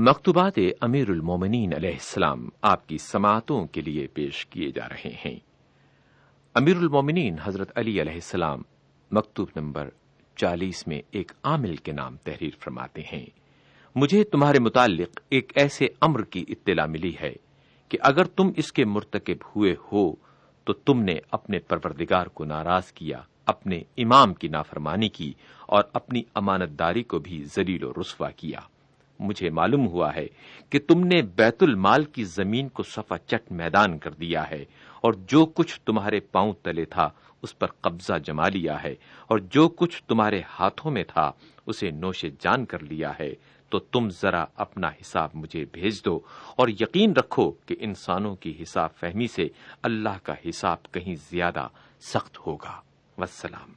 مکتوبات امیر المومنین علیہ السلام آپ کی سماعتوں کے لیے پیش کیے جا رہے ہیں۔ امیر المومنین حضرت علی علیہ السلام مکتوب نمبر چالیس میں ایک عامل کے نام تحریر فرماتے ہیں۔ مجھے تمہارے متعلق ایک ایسے امر کی اطلاع ملی ہے کہ اگر تم اس کے مرتکب ہوئے ہو تو تم نے اپنے پروردگار کو ناراض کیا، اپنے امام کی نافرمانی کی اور اپنی امانت داری کو بھی ذلیل و رسوا کیا۔ مجھے معلوم ہوا ہے کہ تم نے بیت المال کی زمین کو سفا چٹ میدان کر دیا ہے، اور جو کچھ تمہارے پاؤں تلے تھا، اس پر قبضہ جما لیا ہے، اور جو کچھ تمہارے ہاتھوں میں تھا، اسے نوش جان کر لیا ہے۔ تو تم ذرا اپنا حساب مجھے بھیج دو، اور یقین رکھو کہ انسانوں کی حساب فہمی سے اللہ کا حساب کہیں زیادہ سخت ہوگا۔ وسلام